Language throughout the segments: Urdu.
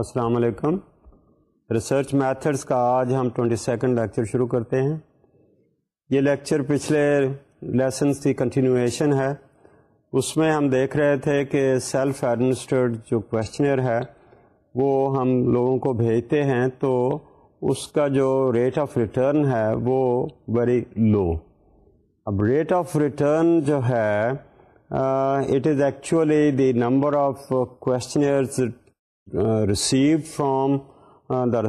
السلام علیکم ریسرچ میتھڈس کا آج ہم ٹونٹی سیکنڈ لیکچر شروع کرتے ہیں یہ لیکچر پچھلے لیسنس کی کنٹینیویشن ہے اس میں ہم دیکھ رہے تھے کہ سیلف ایڈمنسٹرڈ جو کویشچنر ہے وہ ہم لوگوں کو بھیجتے ہیں تو اس کا جو ریٹ آف ریٹرن ہے وہ ویری لو اب ریٹ آف ریٹرن جو ہے it is actually the number of questionnaires Uh, the from the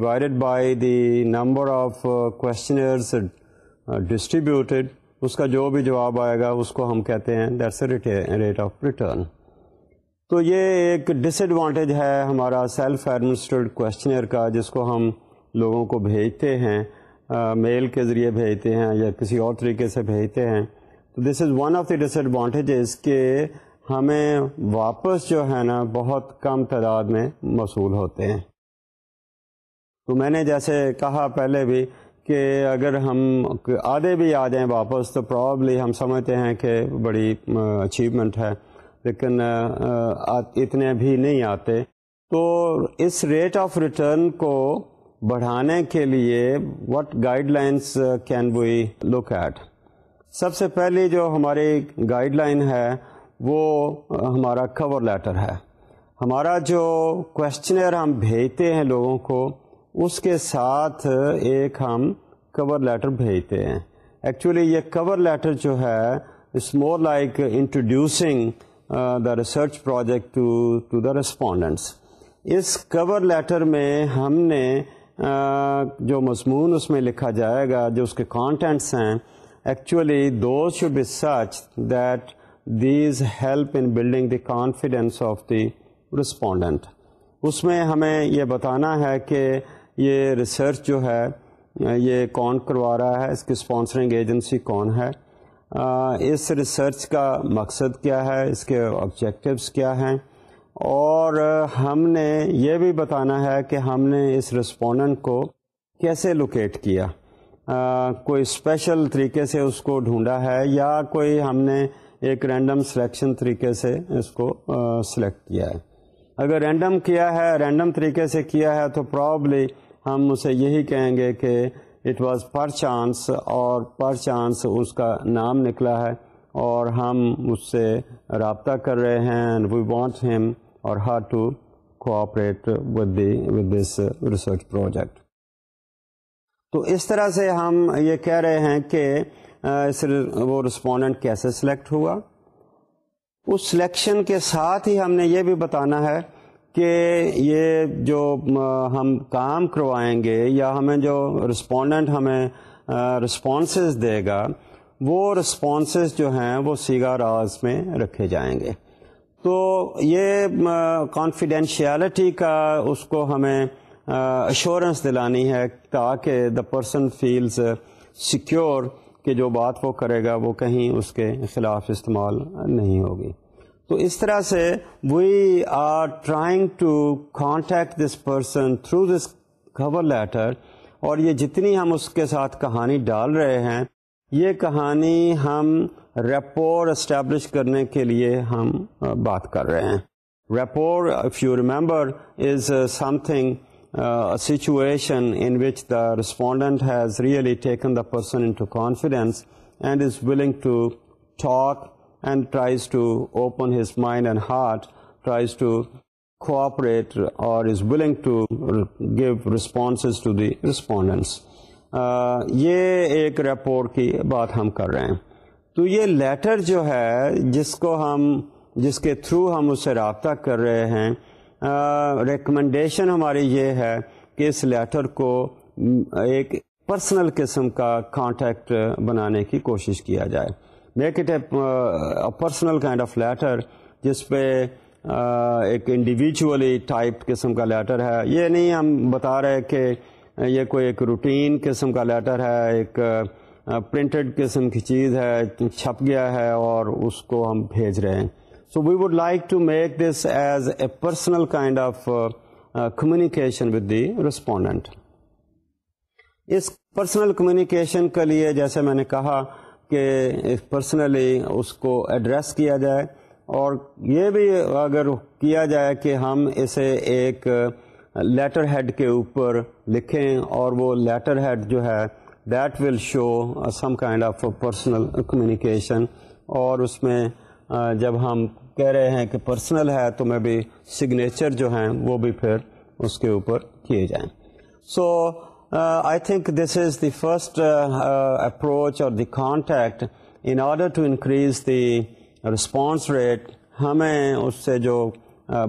by the by the number of questionnaires distributed اس کا جو بھی جواب آئے گا اس کو ہم کہتے ہیں that's a rate of return تو یہ ایک ڈس ایڈوانٹیج ہے ہمارا سیلف ایڈمنسٹریڈ کوشچنر کا جس کو ہم لوگوں کو بھیجتے ہیں میل کے ذریعے بھیجتے ہیں یا کسی اور طریقے سے بھیجتے ہیں تو this is one of the disadvantages کہ ہمیں واپس جو ہے نا بہت کم تعداد میں موصول ہوتے ہیں تو میں نے جیسے کہا پہلے بھی کہ اگر ہم آدھے بھی آ جائیں واپس تو پرابلی ہم سمجھتے ہیں کہ بڑی اچیومنٹ ہے لیکن اتنے بھی نہیں آتے تو اس ریٹ آف ریٹرن کو بڑھانے کے لیے what guidelines can be look at سب سے پہلی جو ہماری گائڈ لائن ہے وہ ہمارا کور لیٹر ہے ہمارا جو کوشچنر ہم بھیجتے ہیں لوگوں کو اس کے ساتھ ایک ہم کور لیٹر بھیجتے ہیں ایکچولی یہ کور لیٹر جو ہے it's more like introducing the research project to the respondents اس کور لیٹر میں ہم نے uh, جو مضمون اس میں لکھا جائے گا جو اس کے کانٹینٹس ہیں actually those be such that these help in building the confidence of the respondent اس میں ہمیں یہ بتانا ہے کہ یہ ریسرچ جو ہے یہ کون کروا رہا ہے اس کی اسپانسرنگ ایجنسی کون ہے اس ریسرچ کا مقصد کیا ہے اس کے آبجیکٹیوس کیا ہیں اور ہم نے یہ بھی بتانا ہے کہ ہم نے اس رسپونڈنٹ کو کیسے لوکیٹ کیا کوئی اسپیشل طریقے سے اس کو ڈھونڈا ہے یا کوئی ہم نے ایک رینڈم سلیکشن طریقے سے اس کو سلیکٹ کیا ہے اگر رینڈم کیا ہے رینڈم طریقے سے کیا ہے تو پرابلی ہم اسے یہی کہیں گے کہ اٹ واز پر چانس اور پر چانس اس کا نام نکلا ہے اور ہم اس سے رابطہ کر رہے ہیں وی وانٹ اور how to cooperate with the with this research project تو اس طرح سے ہم یہ کہہ رہے ہیں کہ وہ رسپونڈنٹ کیسے سلیکٹ ہوا اس سلیکشن کے ساتھ ہی ہم نے یہ بھی بتانا ہے کہ یہ جو ہم کام کروائیں گے یا ہمیں جو رسپونڈنٹ ہمیں رسپانسز دے گا وہ رسپانسز جو ہیں وہ سیگا راز میں رکھے جائیں گے تو یہ کانفیڈینشیلٹی کا اس کو ہمیں اشورنس دلانی ہے تاکہ دا پرسن فیلز سیکیور کہ جو بات وہ کرے گا وہ کہیں اس کے خلاف استعمال نہیں ہوگی تو اس طرح سے we are trying to contact this person through this cover letter اور یہ جتنی ہم اس کے ساتھ کہانی ڈال رہے ہیں یہ کہانی ہم ریپور اسٹیبلش کرنے کے لیے ہم بات کر رہے ہیں rapport if you remember is something situation in which the respondent has really taken the person into confidence and is willing to talk and tries to open his mind and heart tries to cooperate اور is willing to give responses to the respondent یہ ایک رپورٹ کی بات ہم کر رہے ہیں تو یہ لیٹر جو ہے جس کو ہم جس کے تھرو ہم اسے رابطہ کر رہے ہیں ریکمنڈیشن ہماری یہ ہے کہ اس لیٹر کو ایک پرسنل قسم کا کانٹیکٹ بنانے کی کوشش کیا جائے make it a personal kind of letter جس پہ ایک انڈیویجولی ٹائپ قسم کا لیٹر ہے یہ نہیں ہم بتا رہے کہ یہ کوئی ایک روٹین قسم کا لیٹر ہے ایک پرنٹڈ قسم کی چیز ہے چھپ گیا ہے اور اس کو ہم بھیج رہے ہیں so we would like to make this as a personal kind of communication with the respondent اس پرسنل کمیونیکیشن کے لیے جیسے میں نے کہا کہ پرسنلی اس کو ایڈریس کیا جائے اور یہ بھی اگر کیا جائے کہ ہم اسے ایک لیٹر ہیڈ کے اوپر لکھیں اور وہ لیٹر ہیڈ جو ہے that will show some kind of personal communication اور اس میں جب ہم کہہ رہے ہیں کہ پرسنل ہے تو میں بھی سگنیچر جو ہیں وہ بھی پھر اس کے اوپر کیے جائیں so I think this is the first approach اور the contact in order to increase the response rate ہمیں اس سے جو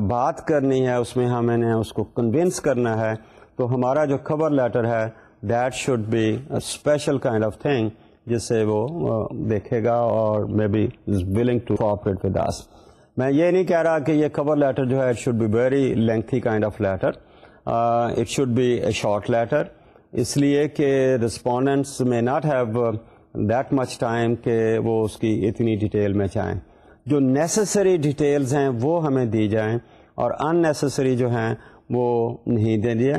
بات کرنی ہے اس میں ہمیں نے اس کو کنوینس کرنا ہے تو ہمارا جو خبر لیٹر ہے that should be a special kind of thing جس سے وہ دیکھے گا اور may be is willing to cooperate with us میں یہ نہیں کہہ رہا کہ یہ کور لیٹر جو ہے it should be very lengthy kind of letter it should be a short letter اس لیے کہ رسپونڈنٹس میں not have that much time کہ وہ اس کی اتنی ڈیٹیل میں چاہیں جو نیسسری ڈیٹیلز ہیں وہ ہمیں دی جائیں اور ان نیسسری جو ہیں وہ نہیں دے دیے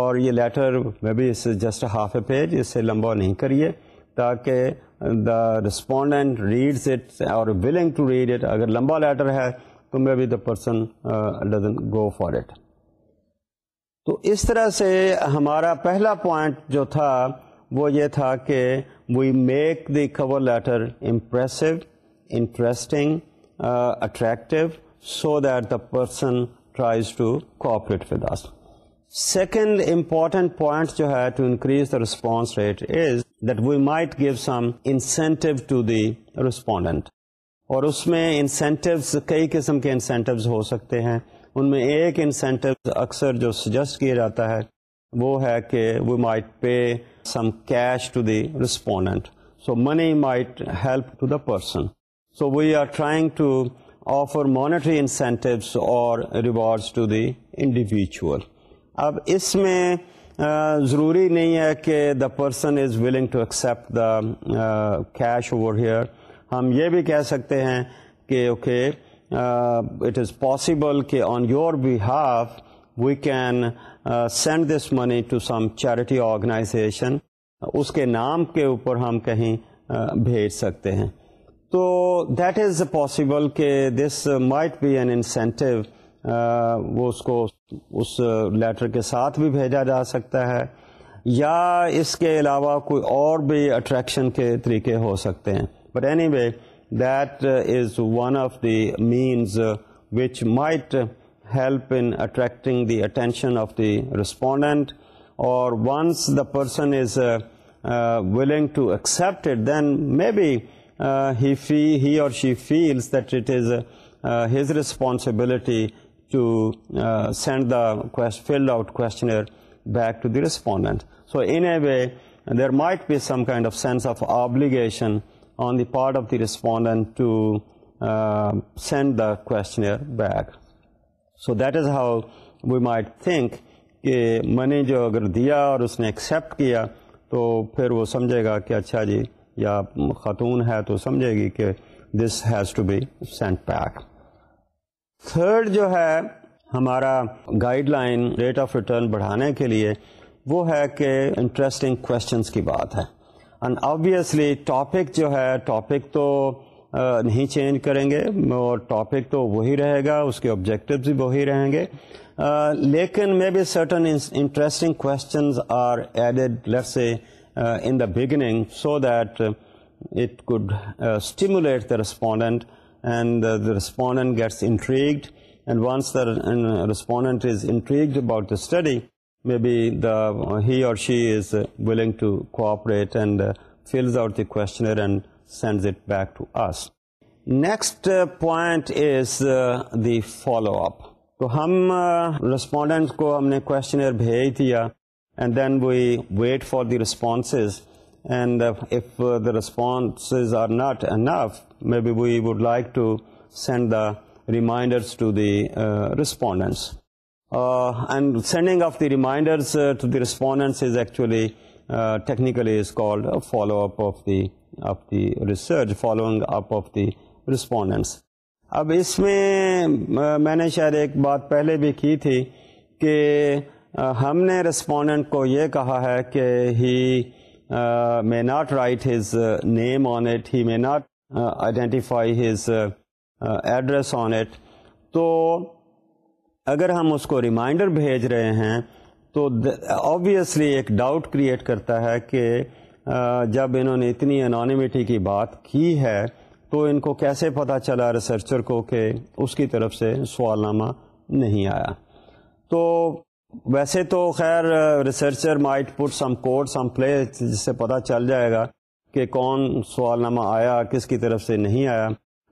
اور یہ لیٹر میں بھی اس جسٹ ہاف اے پیج اس سے لمبا نہیں کریے تاکہ دا ریسپونڈنٹ ریڈس اٹ اور ولنگ ٹو ریڈ اٹ اگر لمبا لیٹر ہے تو may be the person doesn't go for it تو اس طرح سے ہمارا پہلا پوائنٹ جو تھا وہ یہ تھا کہ we make the cover letter impressive interesting attractive so that the person tries to cooperate with us second important point جو ہے to increase the response rate is that we might give some incentive to the respondent اور اس میں انسینٹیوز کئی قسم کے انسینٹیوز ہو سکتے ہیں ان میں ایک انسینٹیو اکثر جو سجیسٹ کیا جاتا ہے وہ ہے کہ we might pay some cash to the respondent so money might help to the person so we are trying to offer monetary incentives اور ریوارڈ ٹو دی انڈیویجل اب اس میں ضروری نہیں ہے کہ the person is willing to accept the cash over here ہم یہ بھی کہہ سکتے ہیں کہ اوکے اٹ از پاسبل کہ on your behalf we can send this money to some charity organization اس کے نام کے اوپر ہم کہیں بھیج سکتے ہیں تو دیٹ از پاسبل کہ this might be an incentive وہ اس کو اس لیٹر کے ساتھ بھی بھیجا جا سکتا ہے یا اس کے علاوہ کوئی اور بھی اٹریکشن کے طریقے ہو سکتے ہیں but anyway that is one of the means which might help in attracting the attention of the respondent اور once the person is willing to accept it then maybe he اور she feels that it is his responsibility to send the filled out questionnaire back to the respondent so in a way there might be some kind of sense of obligation on the part of the respondent to send the questionnaire back so that is how we might think کہ میں نے جو اگر دیا اور اس نے ایکسیپٹ کیا تو پھر وہ سمجھے گا کہ اچھا جی یا خاتون ہے تو سمجھے گی کہ this has to be sent back third جو ہے ہمارا guideline rate of return بڑھانے کے لیے وہ ہے کہ انٹرسٹنگ کوشچنس کی بات ہے اینڈ آبویسلی ٹاپک جو ہے ٹاپک تو نہیں چینج کریں گے اور ٹاپک تو وہی رہے گا اس کے آبجیکٹو بھی وہی رہیں گے لیکن maybe certain interesting questions are added late سے in the beginning so that it could stimulate the respondent اینڈونڈنٹ gets about study maybe اور consent next point is the follow up تو ہم ریسپونڈنٹ کو ہم نے کوشچنر بھیج دیا and then we wait for the responses and if the response are not enough may be we would like to send the reminders to the of sending uh, uh, research, following up of the respondents. اب اس میں uh, میں نے شاید ایک بات پہلے بھی کی تھی کہ ہم نے رسپونڈنٹ کو یہ کہا ہے کہ he may not write his name on it he may not identify his address on at تو اگر ہم اس کو ریمائنڈر بھیج رہے ہیں تو آبویسلی ایک ڈاؤٹ کریٹ کرتا ہے کہ جب انہوں نے اتنی انانیمیٹی کی بات کی ہے تو ان کو کیسے پتہ چلا ریسرچر کو کہ اس کی طرف سے سوال نامہ نہیں آیا تو ویسے تو خیر researcher might put some code some play جس سے پتا چل جائے گا کہ کون سوال نامہ آیا کس کی طرف سے نہیں آیا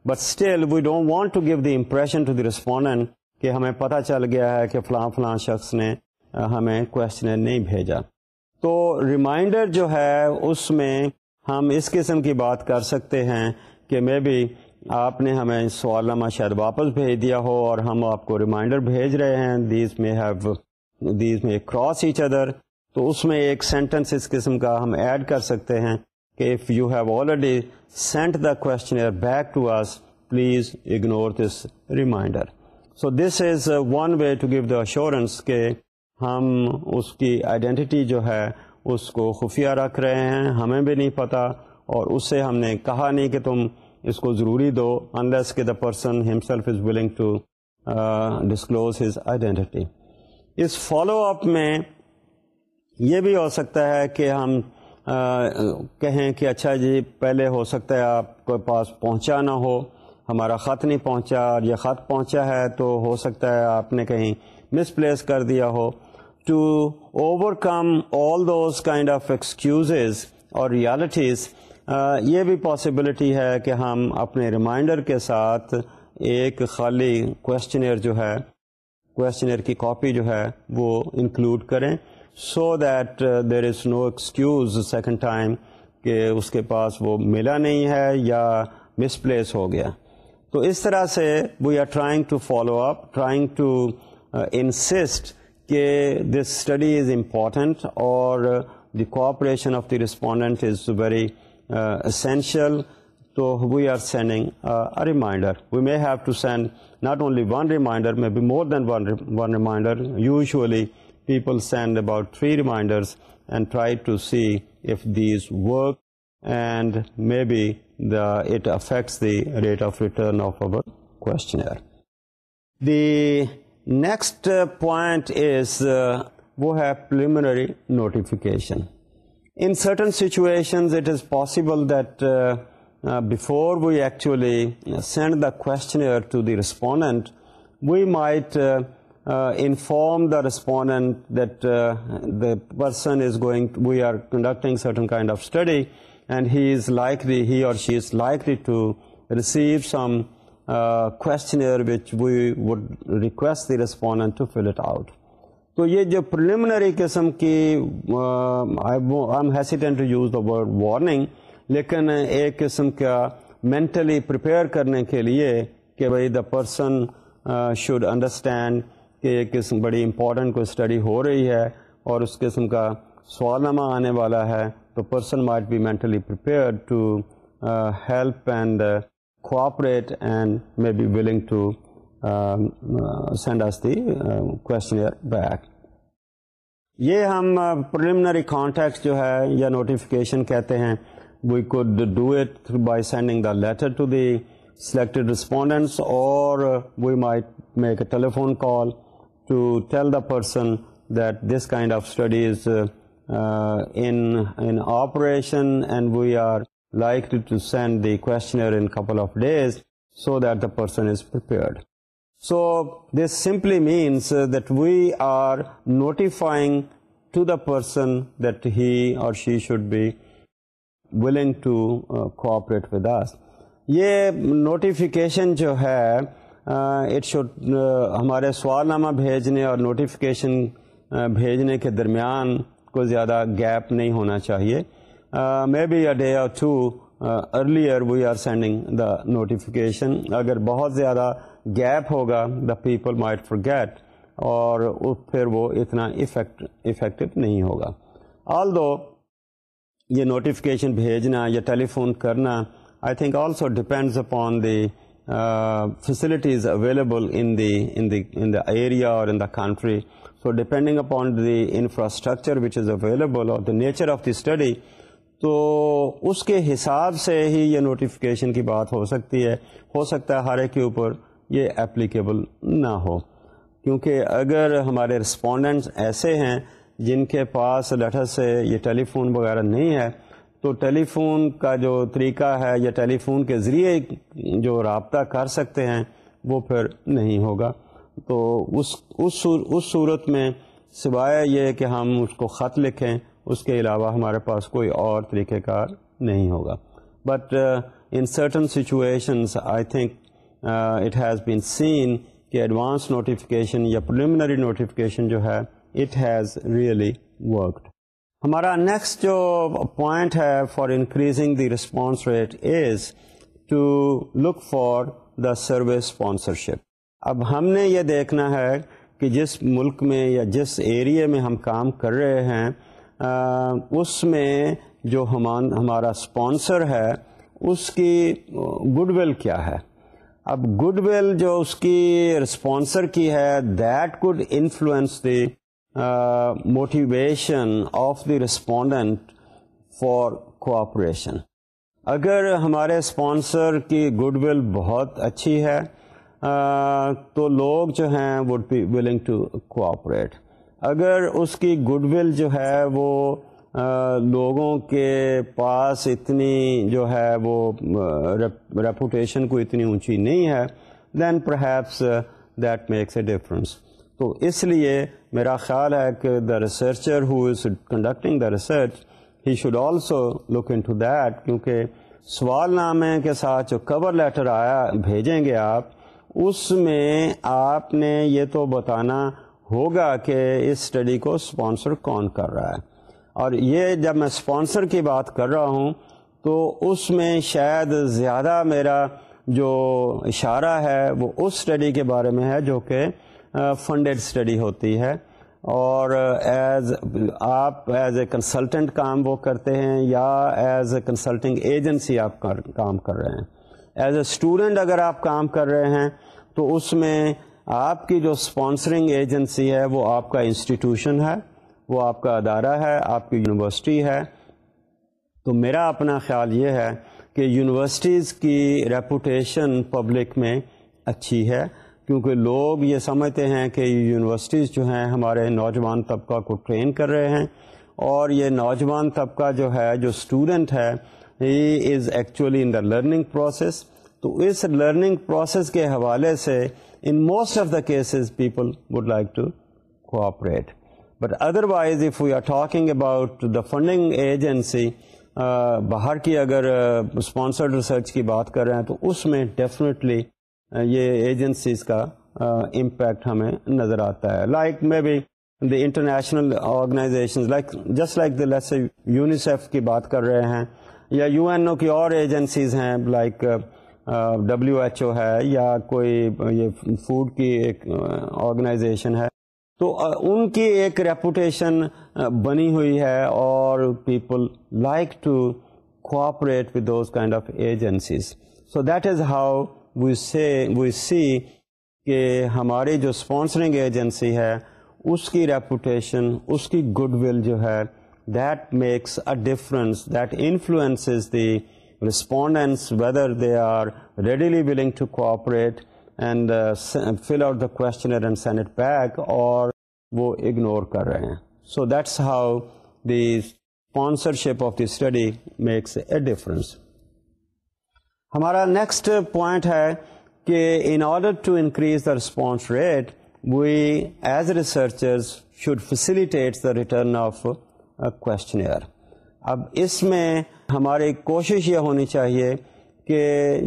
but still we don't want to give the impression to the respondent کہ ہمیں پتہ چل گیا ہے کہ فلاں فلاں شخص نے ہمیں کوشچن نہیں بھیجا تو ریمائنڈر جو ہے اس میں ہم اس قسم کی بات کر سکتے ہیں کہ مے بی آپ نے ہمیں سوال نامہ شاید واپس بھیج دیا ہو اور ہم آپ کو ریمائنڈر بھیج رہے ہیں these may have these may cross each other تو اس میں ایک سینٹنس اس قسم کا ہم ایڈ کر سکتے ہیں کہ if you have already sent the question back to us please ignore this reminder so this is one way to give the assurance کہ ہم اس کی آئیڈینٹی جو ہے اس کو خفیہ رکھ رہے ہیں ہمیں بھی نہیں پتہ اور اس سے ہم نے کہا نہیں کہ تم اس کو ضروری دو انلیس کے the person is willing to disclose his identity اس فالو اپ میں یہ بھی ہو سکتا ہے کہ ہم کہیں کہ اچھا جی پہلے ہو سکتا ہے آپ کے پاس پہنچا نہ ہو ہمارا خط نہیں پہنچا اور یہ خط پہنچا ہے تو ہو سکتا ہے آپ نے کہیں مس پلیس کر دیا ہو to overcome all those kind of excuses اور ریالٹیز یہ بھی پاسبلٹی ہے کہ ہم اپنے ریمائنڈر کے ساتھ ایک خالی کوشچنر جو ہے کوشچنر کی کاپی جو ہے وہ انکلوڈ کریں so that there is no excuse second time کہ اس کے پاس وہ ملا نہیں ہے یا مس پلیس ہو گیا تو اس طرح سے we are trying to follow up trying to insist کہ دس اسٹڈی از امپورٹنٹ اور the cooperation of the respondent is very essential تو we are sending reminder we may have to send not only one reminder maybe more than one reminder usually people send about 3 reminders and try to see if these work, and maybe it affects the rate of return of our questionnaire. The next uh, point is we uh, have preliminary notification. In certain situations, it is possible that uh, before we actually send the questionnaire to the respondent, we might inform the respondent that the person is going we are conducting certain kind of study and he is like the he اور to receive some کوسچنسٹ the respondent to fill it out تو یہ جو پریلیمنری قسم کی I'm hesitant to use the word warning لیکن ایک قسم کا مینٹلی پریپیئر کرنے کے لیے کہ بھائی دا پرسن شوڈ انڈرسٹینڈ کہ ایک قسم بڑی امپورٹنٹ کوئی اسٹڈی ہو رہی ہے اور اس قسم کا سوال نامہ آنے والا ہے تو person might be mentally prepare to help and cooperate and may be willing to send us the back یہ ہم پرلیمنری uh, کانٹیکٹ جو ہے یا نوٹیفیکیشن کہتے ہیں we could do it by sending the letter to the selected respondents اور we might make a telephone call to tell the person this kind of studies operation and we are like send the کو ڈیز so that the person is prepared so this simply means that we are notifying to the person that he اور she should be willing to cooperate with us یہ نوٹیفکیشن جو ہے اٹ شوڈ ہمارے سوال نامہ بھیجنے اور نوٹیفیکیشن بھیجنے کے درمیان کو زیادہ گیپ نہیں ہونا چاہیے may be a day or two earlier we are sending the notification اگر بہت زیادہ گیپ ہوگا the people might forget اور پھر وہ اتنا افیکٹ افیکٹو نہیں ہوگا آل دو یہ نوٹیفیکیشن بھیجنا یا ٹیلی فون کرنا I think also depends upon the facilities available in the in the in the area اور in the country so depending upon the infrastructure which is available اور the nature of the study تو اس کے حساب سے ہی یہ نوٹیفیکیشن کی بات ہو سکتی ہے ہو سکتا ہے ہر ایک کے اوپر یہ اپلیکیبل نہ ہو کیونکہ اگر ہمارے رسپونڈنٹس ایسے ہیں جن کے پاس لیٹر سے یہ ٹیلی فون وغیرہ نہیں ہے تو ٹیلی فون کا جو طریقہ ہے یا ٹیلی فون کے ذریعے جو رابطہ کر سکتے ہیں وہ پھر نہیں ہوگا تو اس اس صورت میں سوائے یہ کہ ہم اس کو خط لکھیں اس کے علاوہ ہمارے پاس کوئی اور طریقہ کار نہیں ہوگا but in certain situations I think it has been seen کہ ایڈوانس نوٹیفیکیشن یا پریلیمنری نوٹیفیکیشن جو ہے اٹ ہیز ریئلی ورکڈ ہمارا نیکسٹ جو پوائنٹ ہے for increasing the response rate is to look for the service sponsorship اب ہم نے یہ دیکھنا ہے کہ جس ملک میں یا جس ایریے میں ہم کام کر رہے ہیں اس میں جو ہمان ہمارا اسپانسر ہے اس کی گڈ ول کیا ہے اب گڈ ول جو اس کی اسپانسر کی ہے that could influence the motivation of the respondent for cooperation اگر ہمارے اسپانسر کی گڈ ول بہت اچھی ہے uh, تو لوگ جو ہیں would be willing to cooperate اگر اس کی گڈ ول جو ہے وہ uh, لوگوں کے پاس اتنی جو ہے وہ ریپوٹیشن uh, کو اتنی اونچی نہیں ہے then perhaps that makes a difference تو اس لیے میرا خیال ہے کہ the researcher who is conducting the research he should also look into that کیونکہ سوال نامے کے ساتھ جو کور لیٹر آیا بھیجیں گے آپ اس میں آپ نے یہ تو بتانا ہوگا کہ اس اسٹڈی کو اسپانسر کون کر رہا ہے اور یہ جب میں اسپانسر کی بات کر رہا ہوں تو اس میں شاید زیادہ میرا جو اشارہ ہے وہ اس اسٹڈی کے بارے میں ہے جو کہ فنڈیڈ اسٹڈی ہوتی ہے اور ایز آپ ایز اے کنسلٹنٹ کام وہ کرتے ہیں یا ایز اے کنسلٹنگ ایجنسی آپ کام کر رہے ہیں ایز اے اسٹوڈنٹ اگر آپ کام کر رہے ہیں تو اس میں آپ کی جو اسپانسرنگ ایجنسی ہے وہ آپ کا انسٹیٹیوشن ہے وہ آپ کا ادارہ ہے آپ کی یونیورسٹی ہے تو میرا اپنا خیال یہ ہے کہ یونیورسٹیز کی ریپوٹیشن پبلک میں اچھی ہے کیونکہ لوگ یہ سمجھتے ہیں کہ یونیورسٹیز جو ہیں ہمارے نوجوان طبقہ کو ٹرین کر رہے ہیں اور یہ نوجوان طبقہ جو ہے جو اسٹوڈنٹ ہے he is actually in the learning process تو اس لرننگ پروسیس کے حوالے سے in most of the cases people would like to cooperate but otherwise if we are talking about the funding agency باہر کی اگر اسپانسرڈ uh, ریسرچ کی بات کر رہے ہیں تو اس میں ڈیفینیٹلی یہ ایجنسیز کا امپیکٹ ہمیں نظر آتا ہے like may be the international organization like just like less UNICEF کی بات کر رہے ہیں یا یو این او کی اور ایجنسیز ہیں لائک ڈبلیو ایچ او ہے یا کوئی یہ فوڈ کی ایک آرگنائزیشن ہے تو ان کی ایک ریپوٹیشن بنی ہوئی ہے اور people like to cooperate with those kind of agencies so that is how we we see کہ ہماری جو اسپانسرنگ ایجنسی ہے اس کی ریپوٹیشن اس کی گڈ ول جو ہے that makes a difference that influence the respondents whether they are readily willing to cooperate and fill out the question and sent back اور وہ اگنور کر رہے ہیں so that's how the sponsorship of the study makes a difference ہمارا نیکسٹ پوائنٹ ہے کہ in order to increase the response rate we as researcher should facilitate the return of questionnaire اب اس میں ہماری کوشش یہ ہونی چاہیے کہ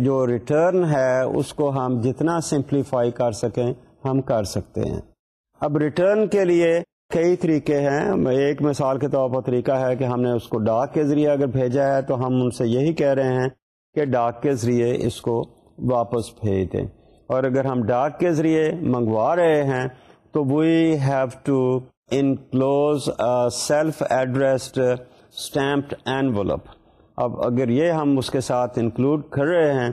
جو ریٹرن ہے اس کو ہم جتنا سمپلیفائی کر سکیں ہم کر سکتے ہیں اب ریٹرن کے لیے کئی طریقے ہیں ایک مثال کے طور پر طریقہ ہے کہ ہم نے اس کو ڈاک کے ذریعے اگر بھیجا ہے تو ہم ان سے یہی کہہ رہے ہیں کہ ڈاک کے ذریعے اس کو واپس بھیج دیں اور اگر ہم ڈاک کے ذریعے منگوا رہے ہیں تو we have to enclose self addressed and envelope اب اگر یہ ہم اس کے ساتھ انکلوڈ کر رہے ہیں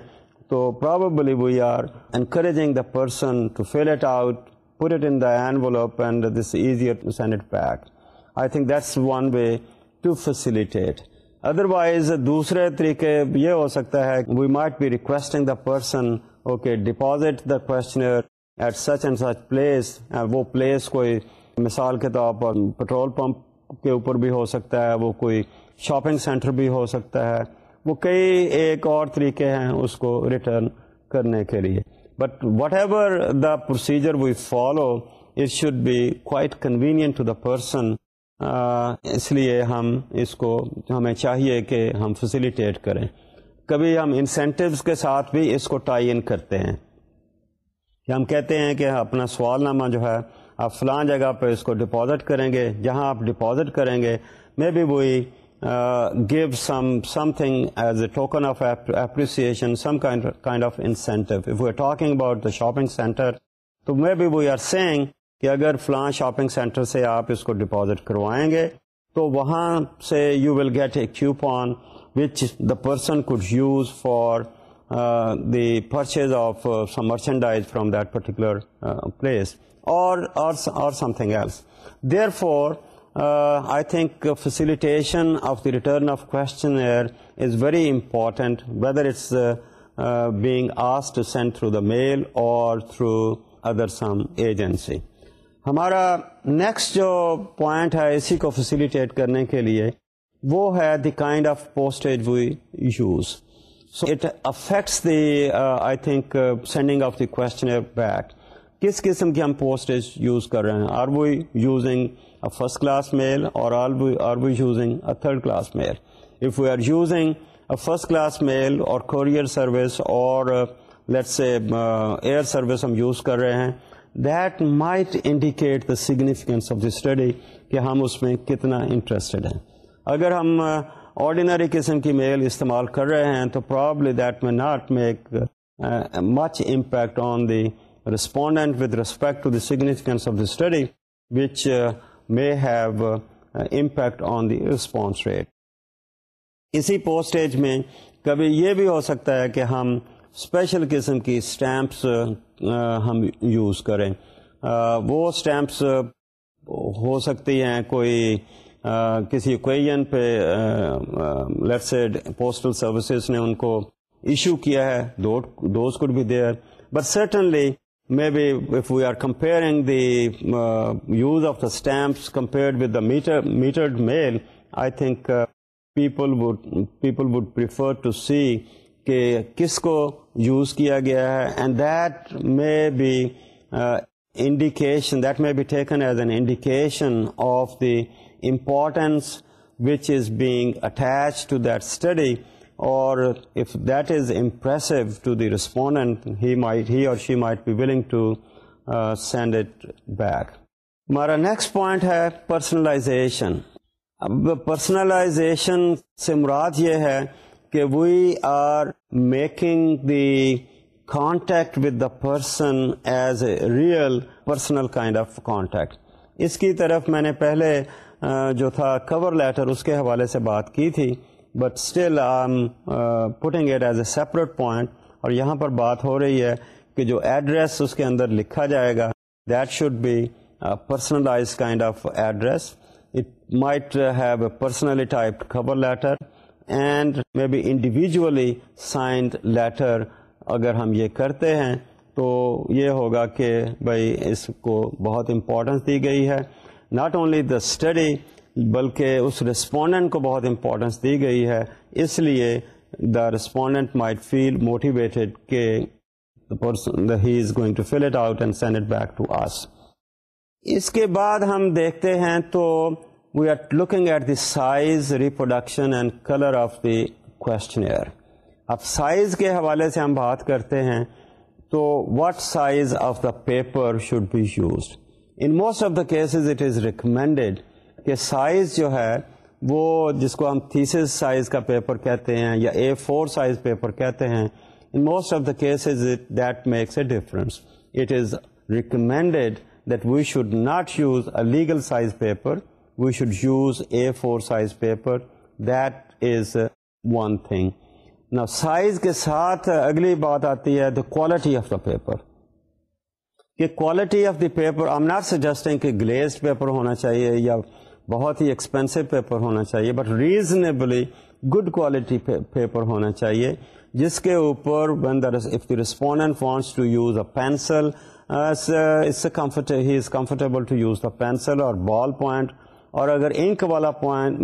تو probably we are encouraging the person to fill it out put it in the envelope and this easier to send it I think that's one way to facilitate otherwise دوسرے طریقے یہ ہو سکتا ہے we might be requesting the person okay deposit the questionnaire at such and such place وہ پلیس کوئی مثال کے طور پر پٹرول پمپ کے اوپر بھی ہو سکتا ہے وہ کوئی شاپنگ سینٹر بھی ہو سکتا ہے وہ کئی ایک اور طریقے ہیں اس کو ریٹرن کرنے کے لیے but whatever the procedure we follow it should be quite convenient to the person اس لیے ہم اس کو ہمیں چاہیے کہ ہم فیسیلیٹیٹ کریں کبھی ہم انسینٹیوز کے ساتھ بھی اس کو ٹائی ان کرتے ہیں کہ ہم کہتے ہیں کہ اپنا سوال نامہ جو ہے آپ فلاں جگہ پہ اس کو ڈپازٹ کریں گے جہاں آپ ڈپازٹ کریں گے may be we give some something as a token of appreciation some kind of incentive talking about the shopping centre تو may be we are saying کہ اگر فلان شاپنگ سینٹر سے آپ اس کو ڈپازٹ کروائیں گے تو وہاں سے you will get a Q which the person could use for the purchase of some merchandise from that particular place اور something else therefore I think facilitation of the return of air is very important whether it's being us send through the mail اور تھرو ادر سم ایجنسی ہمارا نیکسٹ جو پوائنٹ ہے اسی کو فیسیلیٹیٹ کرنے کے لیے وہ ہے the kind of post we use so it affects the I think sending of the back کس قسم کی ہم پوسٹ یوز کر رہے ہیں are we using first class mail اور کوریئر سروس اور لیٹس اے ایئر سروس ہم یوز کر رہے ہیں indicate the significance of the study کہ ہم اس میں کتنا انٹرسٹڈ ہیں اگر ہم آرڈینری قسم کی میل استعمال کر رہے ہیں تو probably that may not make much impact on the respondent with respect to the significance of the study which may have impact on the response rate اسی پوسٹ ایج میں کبھی یہ بھی ہو سکتا ہے کہ ہم اسپیشل قسم کی اسٹیمپس ہم یوز کریں وہ اسٹیمپس ہو سکتی ہیں کوئی کسی پہ لیفٹ سائڈ پوسٹل سروسز نے ان کو ایشو کیا ہے those there but certainly may be if we are comparing the use of the stamps compared with the meter metered mail I think people would people would prefer to see کہ کس کو یوز کیا گیا ہے and that may be indication that may be taken as an indication of the importance which is being attach to that study اور if that is impressive to the respondent he might he اور سینڈ اٹ بیک ہمارا نیکسٹ پوائنٹ ہے پرسنلائزیشن پرسنلائزیشن سے مراد یہ ہے کہ we are making the contact with the person as a real personal kind of contact اس کی طرف میں نے پہلے جو تھا کور لیٹر اس کے حوالے سے بات کی تھی but still I am putting it as a separate point اور یہاں پر بات ہو رہی ہے کہ جو ایڈریس اس کے اندر لکھا جائے گا that should be personalise kind of address it might have a personally type cover letter and may be individually signed letter اگر ہم یہ کرتے ہیں تو یہ ہوگا کہ بھائی اس کو بہت امپورٹنس دی گئی ہے ناٹ اونلی دا اسٹڈی بلکہ اس رسپونڈنٹ کو بہت امپورٹنس دی گئی ہے اس لیے the respondent may feel motivated کہ he is going to fill it out and send it back to us اس کے بعد ہم دیکھتے ہیں تو we are looking at the size reproduction and colour of the questionnaire اب سائز کے حوالے سے ہم بات کرتے ہیں تو what size of the paper should be used in most of the cases it is recommended کہ سائز جو ہے وہ جس کو ہم تیس سائز کا پیپر کہتے ہیں یا اے فور سائز پیپر کہتے ہیں in most of the cases that makes a difference it is recommended that we should not use a legal size paper we should use A four size paper that is one thing size کے ساتھ اگلی بات آتی ہے the quality of the paper کہ کوالٹی آف دا پیپر ہم نا سجسٹ کہ گلیزڈ پیپر ہونا چاہیے یا بہت ہی ایکسپینسو پیپر ہونا چاہیے but reasonably good quality paper ہونا چاہیے جس کے اوپر وین درف دی ریسپونڈنٹ وانٹس پینسل ہیبل پینسل اور بال پوائنٹ اور اگر انک والا پوائنٹ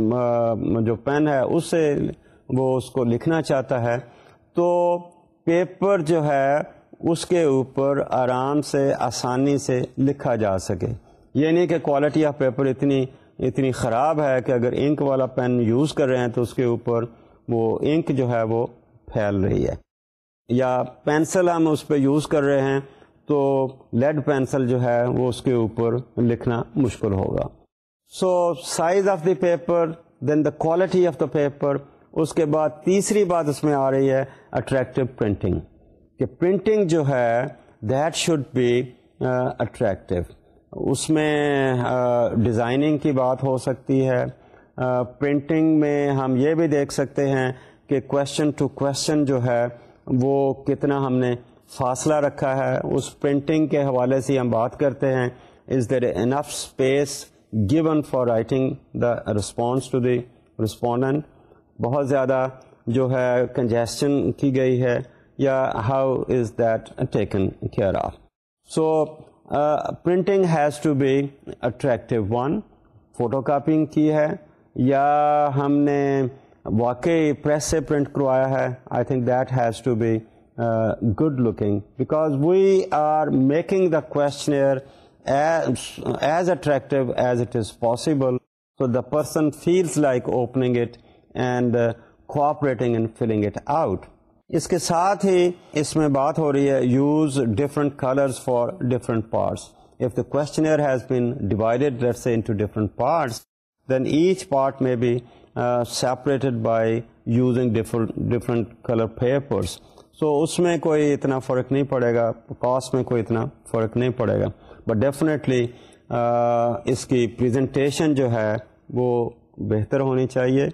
جو پین ہے اس سے وہ اس کو لکھنا چاہتا ہے تو پیپر جو ہے اس کے اوپر آرام سے آسانی سے لکھا جا سکے یہ نہیں کہ کوالٹی آف پیپر اتنی اتنی خراب ہے کہ اگر انک والا پین یوز کر رہے ہیں تو اس کے اوپر وہ انک جو ہے وہ پھیل رہی ہے یا پینسل ہم اس پہ یوز کر رہے ہیں تو لیڈ پینسل جو ہے وہ اس کے اوپر لکھنا مشکل ہوگا so size of the paper then the quality of the paper اس کے بعد تیسری بات اس میں آ رہی ہے اٹریکٹو پرنٹنگ کہ پرنٹنگ جو ہے دیٹ شوڈ بی اٹریکٹیو اس میں ڈیزائننگ uh, کی بات ہو سکتی ہے پرنٹنگ uh, میں ہم یہ بھی دیکھ سکتے ہیں کہ کوشچن ٹو کوشچن جو ہے وہ کتنا ہم نے فاصلہ رکھا ہے اس پرنٹنگ کے حوالے سے ہم بات کرتے ہیں is there enough space given for writing the response to the respondent بہت زیادہ جو ہے congestion کی گئی ہے یا how is that taken care of so printing has to be attractive one photo copying کی ہے یا ہم نے واقعی پریس سے پرنٹ کروایا ہے I think that has to be good looking because we are making the questionnaire attractive as it is possible so the person feels like opening it and cooperating it out اس کے ساتھ ہی اس میں بات ہو رہی ہے use different colours for different parts cause bad different parts then each part میں بھی separated by use different colour papers so, اس میں کوئی اتنا فرق نہیں پڑے گا کاسٹ میں کوئی اتنا فرق نہیں پڑے گا بٹ ڈیفینیٹلی اس کی پریزنٹیشن جو ہے وہ بہتر ہونی چاہیے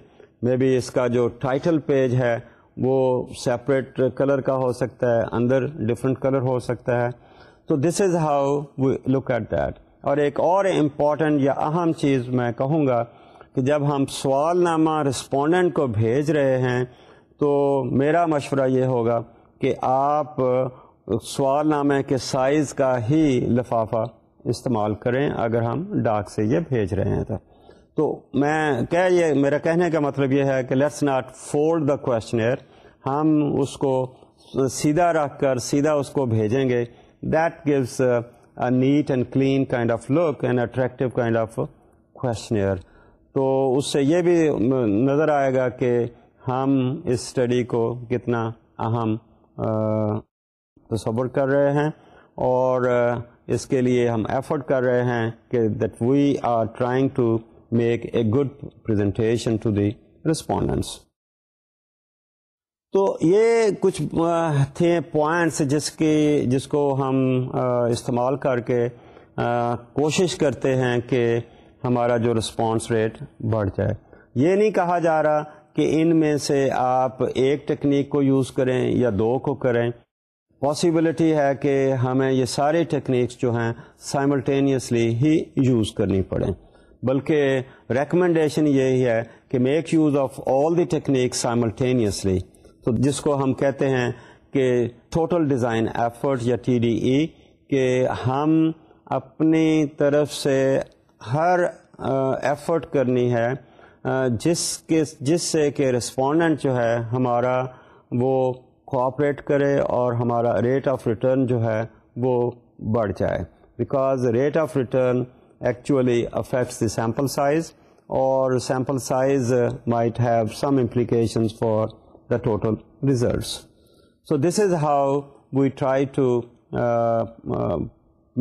مے بی اس کا جو ٹائٹل پیج ہے وہ سیپریٹ کلر کا ہو سکتا ہے اندر ڈفرینٹ کلر ہو سکتا ہے تو this is how we look at that اور ایک اور امپورٹنٹ یا اہم چیز میں کہوں گا کہ جب ہم سوال نامہ رسپونڈنٹ کو بھیج رہے ہیں تو میرا مشورہ یہ ہوگا کہ آپ سوال نامے کے سائز کا ہی لفافہ استعمال کریں اگر ہم ڈاک سے یہ بھیج رہے ہیں تو تو میں کہہ یہ میرا کہنے کا مطلب یہ ہے کہ let's not fold the questionnaire ہم اس کو سیدھا رکھ کر سیدھا اس کو بھیجیں گے that goes a neat and clean kind of look and attractive kind of questionnaire تو اس سے یہ بھی نظر آئے گا کہ ہم اس اسٹڈی کو کتنا اہم تصور کر رہے ہیں اور اس کے لیے ہم ایفرٹ کر رہے ہیں کہ that we are trying to make a good presentation to the respondents تو یہ کچھ تھے پوائنٹس جس کی جس کو ہم استعمال کر کے کوشش کرتے ہیں کہ ہمارا جو رسپانس ریٹ بڑھ جائے یہ نہیں کہا جا رہا کہ ان میں سے آپ ایک ٹیکنیک کو یوز کریں یا دو کو کریں پاسیبلٹی ہے کہ ہمیں یہ سارے ٹیکنیکس جو ہیں سائملٹینیسلی ہی یوز کرنی پڑیں بلکہ ریکمنڈیشن یہی ہے کہ make use of all the technique simultaneously تو جس کو ہم کہتے ہیں کہ ٹوٹل ڈیزائن ایفرٹ یا ٹی ڈی ای کہ ہم اپنی طرف سے ہر ایفرٹ کرنی ہے جس کے جس سے کہ رسپونڈنٹ جو ہے ہمارا وہ کوآپریٹ کرے اور ہمارا ریٹ آف ریٹرن جو ہے وہ بڑھ جائے because rate of return actually affects the sample size اور sample size might have some implications for the total results so this is how we try to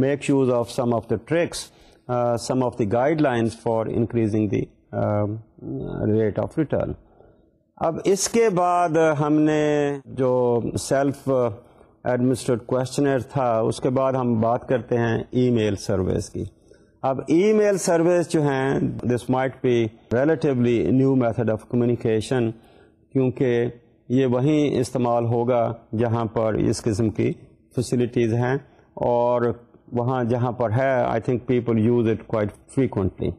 make use of some of the tricks some of the guidelines for increasing the rate of return اب اس کے بعد ہم نے جو سیلف ایڈمنسٹریٹ کوشچنر تھا اس کے بعد ہم بات کرتے ہیں ای میل سروس کی اب ای میل سروس جو ہیں this might be relatively new method of communication کیونکہ یہ وہیں استعمال ہوگا جہاں پر اس قسم کی فیسلٹیز ہیں اور وہاں جہاں پر ہے I think people use it quite frequently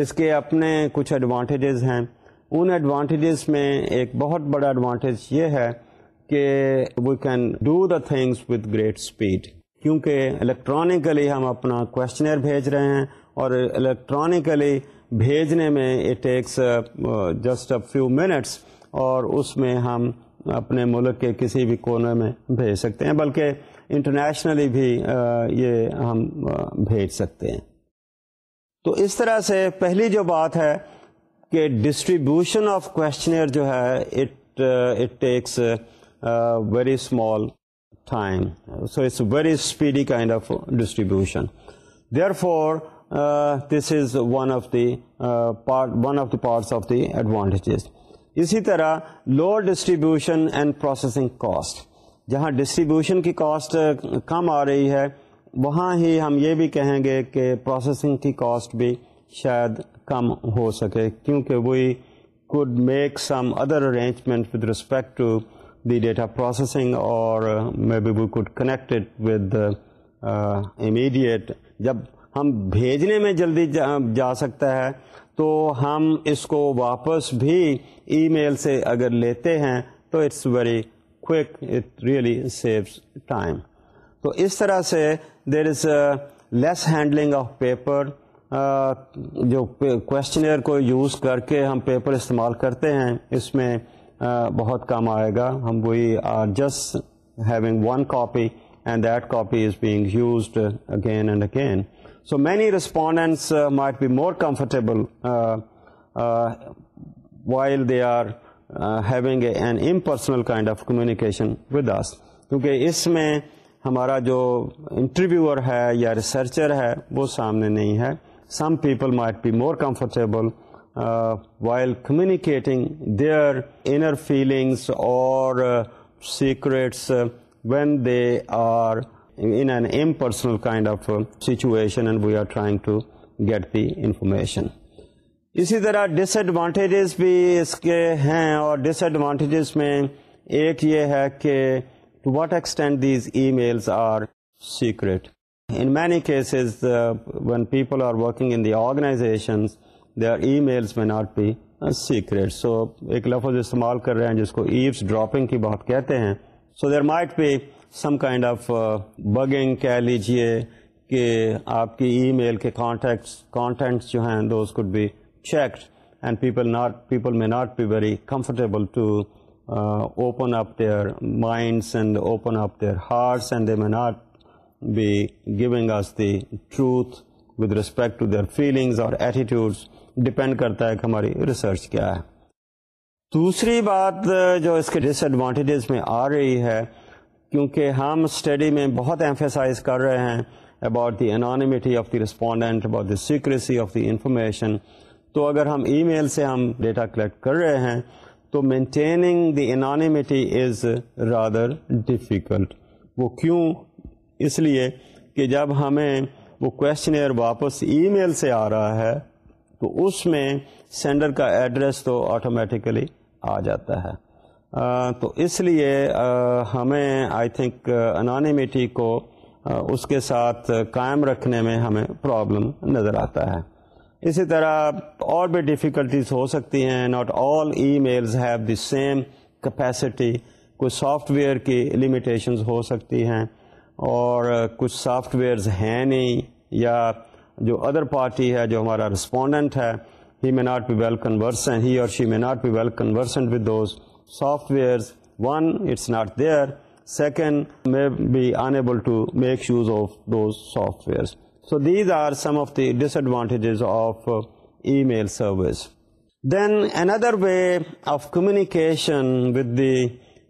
اس کے اپنے کچھ ایڈوانٹیجز ہیں ان ایڈوانٹیجز میں ایک بہت بڑا ایڈوانٹیج یہ ہے کہ we can do the things with great speed کیونکہ الیکٹرانکلی ہم اپنا کوشچنر بھیج رہے ہیں اور الیکٹرانکلی بھیجنے میں it takes just a few minutes اور اس میں ہم اپنے ملک کے کسی بھی کونے میں بھیج سکتے ہیں بلکہ انٹرنیشنلی بھی uh, یہ ہم uh, بھیج سکتے ہیں تو اس طرح سے پہلی جو بات ہے کہ ڈسٹریبیوشن آف کوشچنر جو ہے it it takes very small time so it's very speedy kind of distribution therefore this is one of the part one of the parts of the advantages اسی طرح low distribution and processing cost جہاں ڈسٹریبیوشن کی کاسٹ uh, کم آ رہی ہے وہاں ہی ہم یہ بھی کہیں گے کہ پروسیسنگ کی کاسٹ بھی شاید کم ہو سکے کیونکہ وہی could make some other arrangement with respect to the data processing اور may be we could connected with immediate جب ہم بھیجنے میں جلدی جا جا سکتا ہے تو ہم اس کو واپس بھی ای میل سے اگر لیتے ہیں تو it's very quick it really saves time تو اس طرح سے there is less handling of paper جو کوشچنر کو یوز کر کے ہم پیپر استعمال کرتے ہیں اس میں بہت کام آئے گا ہم we are just having one copy and that copy is being used again and again so many respondents might be more comfortable while they are having a an impersonal kind of communication with us کیونکہ اس میں ہمارا جو انٹرویور ہے یا ریسرچر ہے وہ سامنے نہیں ہے some people might be more comfortable while communicating their inner feelings اور secrets when they are in an impersonal kind of situation and we are trying to get the information اسی طرح ڈس ایڈوانٹیجز بھی اس کے ہیں اور ڈس ایڈوانٹیجز میں ایک یہ ہے کہ to what extent these emails are secret in many cases when people are working the organisations the are emails میں ناٹ بی سیکریٹ سو ایک لفظ استعمال کر رہے ہیں جس کو ایپس ڈراپنگ کی بہت کہتے ہیں so there might be some kind of bugging کہہ لیجیے کہ آپ کی ای میل کے کانٹیکٹس کانٹینٹس جو ہیں those could be checked and people people not not be very comfortable to open up their minds and open up their hearts and they میں truth with respect to their feelings اور ایٹیٹیوڈ ڈیپینڈ کرتا ہے کہ ہماری ریسرچ کیا ہے دوسری بات جو اس کے ڈس ایڈوانٹیجز میں آ رہی ہے کیونکہ ہم اسٹڈی میں بہت ایمفیسائز کر رہے ہیں about the anonymity of the respondent about the secrecy of the information تو اگر ہم ای میل سے ہم ڈیٹا کلیکٹ کر رہے ہیں تو maintaining the anonymity is rather difficult وہ کیوں اس لیے کہ جب ہمیں وہ کویشچنر واپس ای میل سے آ رہا ہے تو اس میں سینڈر کا ایڈریس تو آٹومیٹیکلی آ جاتا ہے آ, تو اس لیے آ, ہمیں آئی تھنک انانیمیٹی کو آ, اس کے ساتھ قائم رکھنے میں ہمیں پرابلم نظر آتا ہے اسی طرح اور بھی ڈیفیکلٹیز ہو سکتی ہیں not all emails have the same capacity کچھ سافٹ ویئر کی لمیٹیشنز ہو سکتی ہیں اور کچھ سافٹ ویئرز ہیں نہیں یا جو ادر پارٹی ہے جو ہمارا رسپونڈنٹ ہے he may not be well conversant he اور she may not be well conversant with those softwares one it's not there second may be unable to make shows of those softwares so these are some of the disadvantages of email service then another way of communication with the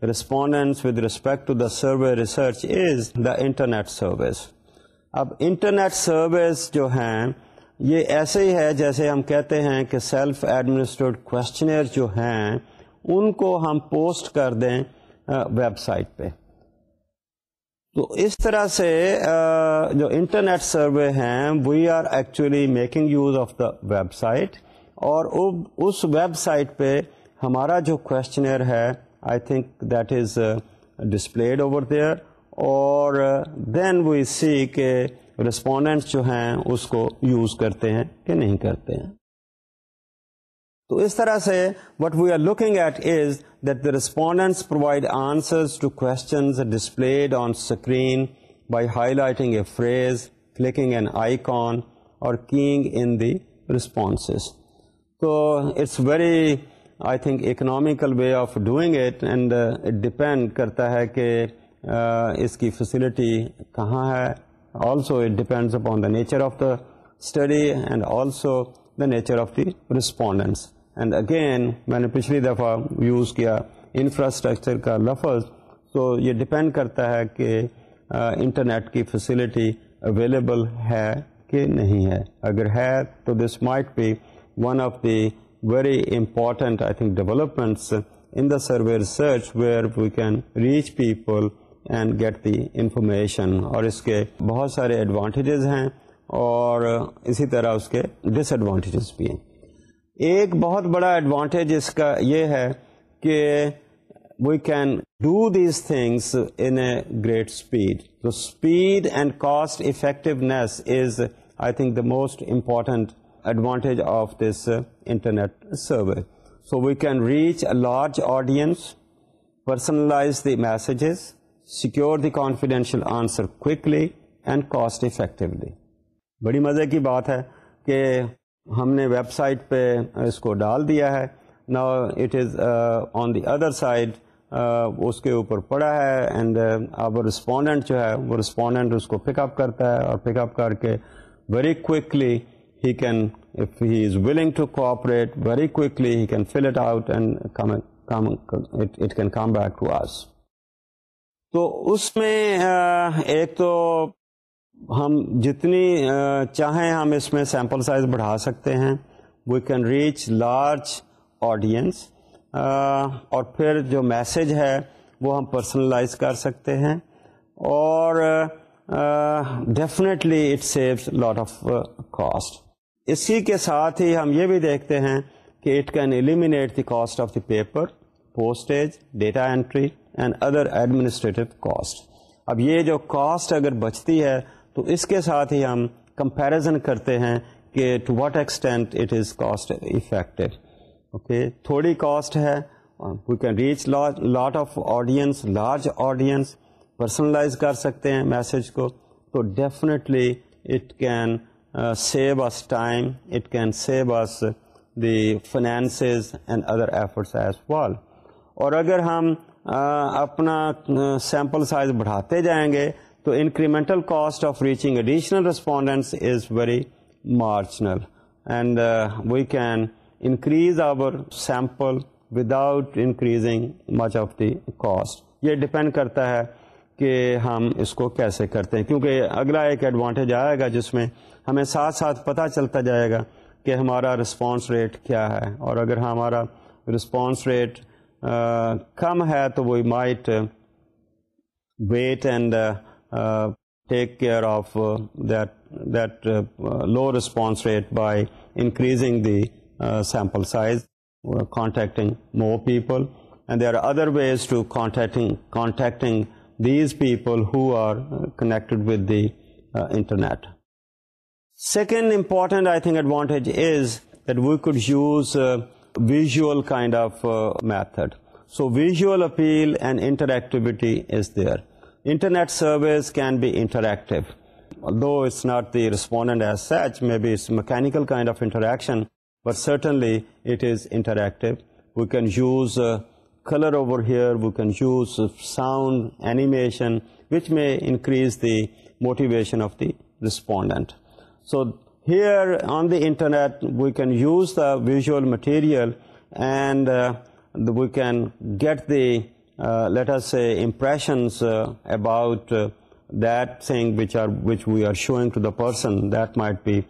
respondents with respect to the survey research is the internet service اب انٹرنیٹ سروس جو ہیں یہ ایسے ہی ہے جیسے ہم کہتے ہیں کہ سیلف ایڈمنسٹریڈ کوشچنر جو ہیں ان کو ہم پوسٹ کر دیں ویب سائٹ پہ تو اس طرح سے جو انٹرنیٹ سروے ہیں we are actually making use of the website اور اس ویب سائٹ پہ ہمارا جو کوشچنر ہے I think that is displayed over there اور دین وی سی کہ رسپونڈنٹس جو ہیں اس کو یوز کرتے ہیں کہ نہیں کرتے ہیں تو اس طرح سے what we are looking at is that respondents provide answers to questions displayed by highlighting a phrase clicking an icon اور ریسپانسز تو it's very I think economical way of doing it and it depend کرتا ہے کہ اس کی فیسیلٹی کہاں ہے nature of the study and also the nature of the respondents and again میں نے پچھلی دفعہ یوز کیا انفراسٹرکچر کا لفظ تو یہ ڈپینڈ کرتا ہے کہ انٹرنیٹ کی فیسلٹی اویلیبل ہے کہ نہیں ہے اگر ہے تو this might be one of the very important I think developments in the survey research where we can reach people and get the information اور اس کے بہت سارے ایڈوانٹیجز ہیں اور اسی طرح اس کے ڈس ایڈوانٹیجز بھی ہیں ایک بہت بڑا ایڈوانٹیج اس کا یہ ہے کہ we can do these things in a great speed تو speed and cost effectiveness is I think the most important advantage of this internet service so we can reach a large audience personalise the messages secure the confidential answer quickly and cost effectively بڑی مزے کی بات ہے کہ ہم نے ویب سائٹ پہ اس کو ڈال دیا ہے نا it is on the other side اس کے اوپر پڑا ہے اینڈ uh, اب رسپونڈنٹ جو ہے وہ رسپونڈنٹ اس کو پک اپ کرتا ہے اور پک اپ کر کے very quickly he can if he is willing to cooperate very quickly he can fill it out and it can come back to us تو اس میں uh, ایک تو ہم جتنی چاہیں ہم اس میں سیمپل سائز بڑھا سکتے ہیں we can reach large audience اور پھر جو میسج ہے وہ ہم پرسنلائز کر سکتے ہیں اور definitely it saves lot of cost اسی کے ساتھ ہی ہم یہ بھی دیکھتے ہیں کہ it can eliminate the cost of the paper postage data entry and other administrative cost اب یہ جو کاسٹ اگر بچتی ہے تو اس کے ساتھ ہی ہم کمپیریزن کرتے ہیں کہ to what extent it is cost effective okay تھوڑی کاسٹ ہے we can reach lot of audience large audience personalise کر سکتے ہیں میسج کو تو definitely it can save us time it can save us the finances and other efforts as well اور اگر ہم uh, اپنا سیمپل uh, سائز بڑھاتے جائیں گے تو incremental cost of reaching additional respondents is very marginal and we can increase our sample without increasing much of the cost یہ ڈپینڈ کرتا ہے کہ ہم اس کو کیسے کرتے ہیں کیونکہ اگلا ایک ایڈوانٹیج آئے گا جس میں ہمیں ساتھ ساتھ پتہ چلتا جائے گا کہ ہمارا رسپانس ریٹ کیا ہے اور اگر ہمارا رسپانس ریٹ uh, کم ہے تو وہ might wait and take care of uh, that uh, low response rate by increasing the uh, sample size, contacting more people. And there are other ways to contacting these people who are connected with the internet. Second important, I think, advantage is that we could use visual kind of method. So visual appeal and interactivity is there. Internet surveys can be interactive. Although it's not the respondent as such, maybe it's mechanical kind of interaction, but certainly it is interactive. We can use uh, color over here, we can use uh, sound, animation, which may increase the motivation of the respondent. So here on the internet, we can use the visual material and uh, we can get the uh, let us say, impressions uh, about uh, that thing which we are showing to the person. That might be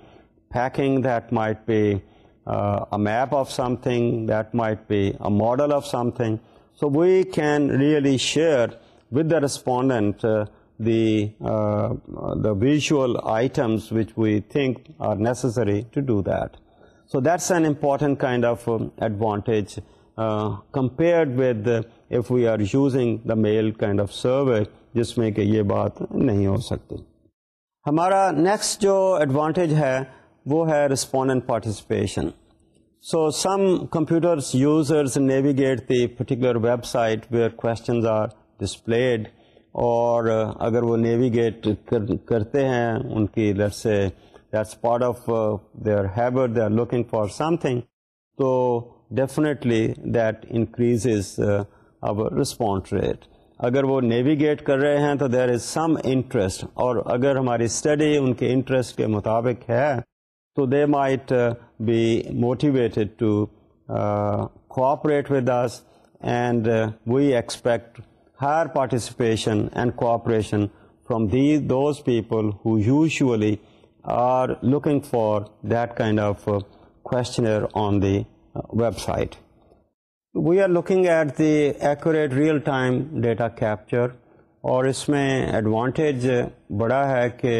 packing, that might be a map of something, that might be a model of something. So we can really share with the respondent the visual items which we think are necessary to do that. So that's an important kind of um, advantage compared with if we are using the mail kind of server جس میں کہ یہ بات نہیں ہو سکتی ہمارا نیکسٹ جو ایڈوانٹیج ہے وہ ہے respondent participation so some computers users navigate the particular web site where questions are displayed اور اگر وہ نیویگیٹ کرتے ہیں ان کی لٹ سے that's part of their habit they are looking for some thing تو ڈیفینیٹلی دیٹ انکریز اب ریسپونٹ ریٹ اگر وہ نیویگیٹ کر رہے ہیں تو دیر از سم انٹرسٹ اور اگر ہماری اسٹڈی ان کے انٹرسٹ کے مطابق ہے تو they might be motivated cooperate with us and we expect higher participation and cooperation from the those people who usually are looking for that kind of questionnaire on the web site we are looking at the accurate real time data capture اور اس میں ایڈوانٹیج بڑا ہے کہ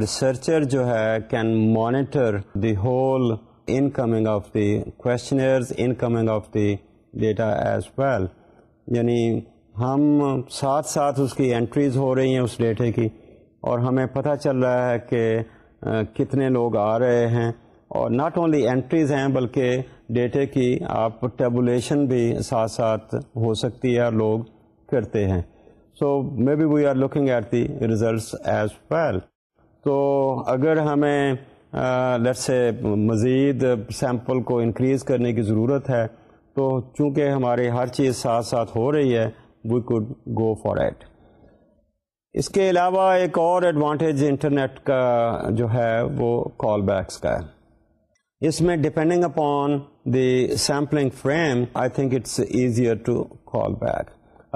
ریسرچر جو ہے can monitor the whole incoming of the questionnaires incoming of the data as well یعنی ہم ساتھ ساتھ اس کی انٹریز ہو رہی ہیں اس ڈیٹے کی اور ہمیں پتہ چل رہا ہے کہ کتنے لوگ آ رہے ہیں اور ناٹ اونلی انٹریز ہیں بلکہ ڈیٹے کی آپ ٹیبولیشن بھی ساتھ ساتھ ہو سکتی ہے لوگ کرتے ہیں so may be we are looking at the results as well تو اگر ہمیں سے مزید سیمپل کو انکریز کرنے کی ضرورت ہے تو چونکہ ہماری ہر چیز ساتھ ساتھ ہو رہی ہے we could go for it اس کے علاوہ ایک اور ایڈوانٹیج انٹرنیٹ کا جو ہے وہ کال بیکس کا ہے اس میں depending upon the sampling frame I think it's easier to call back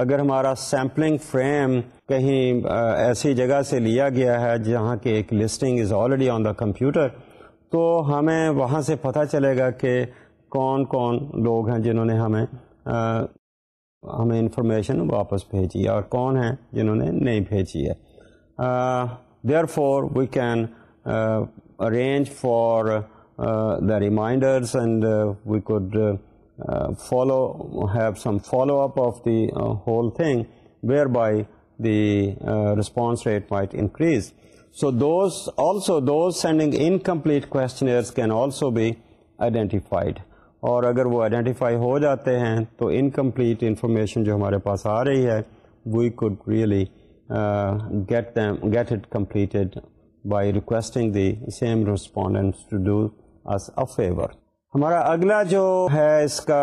اگر ہمارا سیمپلنگ فریم کہیں ایسی جگہ سے لیا گیا ہے جہاں کہ ایک listing is already on the computer تو ہمیں وہاں سے پتہ چلے گا کہ کون کون لوگ ہیں جنہوں نے ہمیں ہمیں انفارمیشن واپس بھیجی ہے اور کون ہیں جنہوں نے نہیں بھیجی ہے therefore we can arrange for the uh, uh, uh, follow and we could follow have some follow up of the whole thing response rate by the so rate also increase so incomplete incomplete can also be identified اور اگر وہ آئیڈینٹیفائی ہو جاتے ہیں تو انکمپلیٹ انفارمیشن جو ہمارے پاس آ رہی ہے we could really get them get it completed by requesting the same to do ہمارا اگلا جو ہے اس کا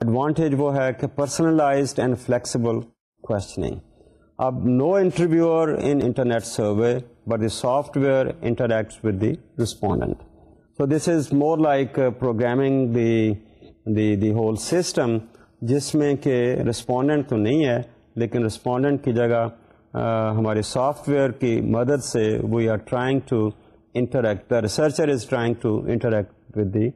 ایڈوانٹیج وہ ہے کہ پرسنلائزڈ اینڈ فلیکسیبل کوشچننگ اب نو in internet survey but the software interact with the respondent so this is more like programming the the the whole system جس میں کہ رسپونڈنٹ تو نہیں ہے لیکن ریسپونڈنٹ کی جگہ ہماری سافٹ ویئر کی مدد سے we are trying to interact the researcher is trying to interact with the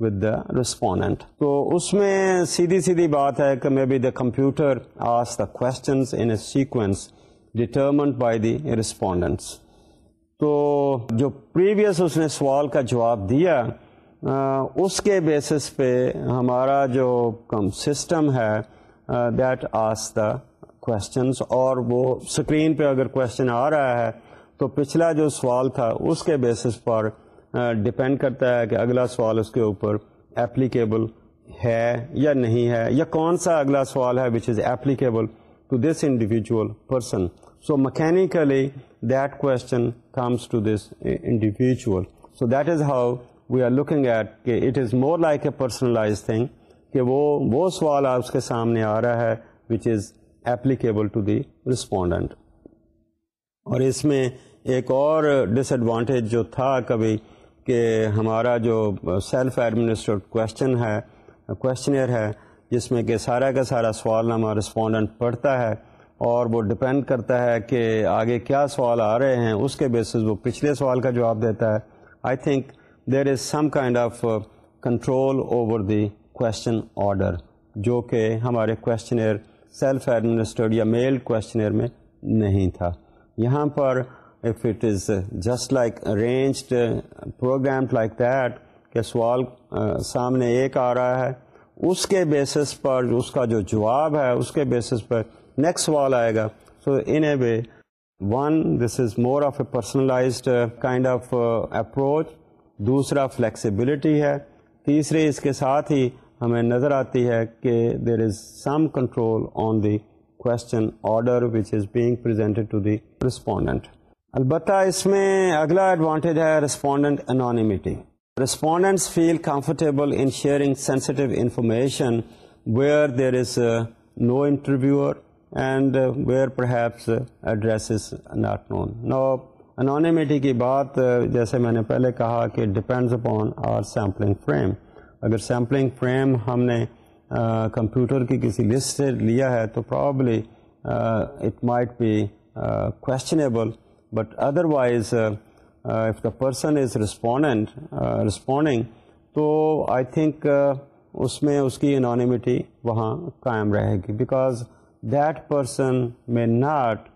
with the respondent تو اس میں سیدھی سیدھی بات ہے کہ may be the computer as the questions in a sequence determined by the respondent تو جو پریویس اس نے سوال کا جواب دیا اس کے بیسس پہ ہمارا جو سسٹم ہے دیٹ آس دا کوشچنس اور وہ اسکرین پہ اگر کوشچن آ رہا ہے تو پچھلا جو سوال تھا اس کے بیسس پر ڈپینڈ کرتا ہے کہ اگلا سوال اس کے اوپر ایپلیکیبل ہے یا نہیں ہے یا کون سا اگلا سوال ہے which is applicable to this individual person so mechanically that question comes to this individual so that is how we are looking at کہ it is more like a personalise thing کہ وہ سوال آپ کے سامنے آ رہا ہے which is applicable to the respondent اور اس میں ایک اور ڈس ایڈوانٹیج جو تھا کبھی کہ ہمارا جو سیلف ایڈمنسٹریٹ کوشچن ہے کوشچنر ہے جس میں کہ سارا کا سارا سوال ہمارا رسپونڈنٹ پڑھتا ہے اور وہ ڈپینڈ کرتا ہے کہ آگے کیا سوال آ رہے ہیں اس کے بیسز وہ پچھلے سوال کا جواب دیتا ہے I think there is some kind of control over the question order جو کہ ہمارے کویشچنئر سیلف ایڈمنسٹریٹ یا میل کوشچنر میں نہیں تھا یہاں پر if it is just like arranged program like that کہ سوال سامنے ایک آ رہا ہے اس کے بیسس پر اس کا جو جواب ہے اس کے بیسس پر نیکسٹ سوال آئے گا so in a way one this is more of a personalised kind of approach دوسرا فلیکسیبلٹی ہے تیسرے اس کے ساتھ ہی ہمیں نظر آتی ہے کہ there is some control on the question order which is being to the respondent البتہ اس میں اگلا ایڈوانٹیج ہے respondent anonymity respondents feel comfortable in sharing sensitive information where there is no interviewer and where perhaps is not known no anonymity کی بات uh, جیسے میں نے پہلے کہا کہ depends upon our sampling frame اگر سیمپلنگ فریم ہم نے کمپیوٹر کی کسی لسٹ سے لیا ہے تو probably it might be questionable but otherwise if the person is respondent responding تو آئی تھنک uh, اس میں اس کی انانیمیٹی وہاں قائم رہے گی because that person may not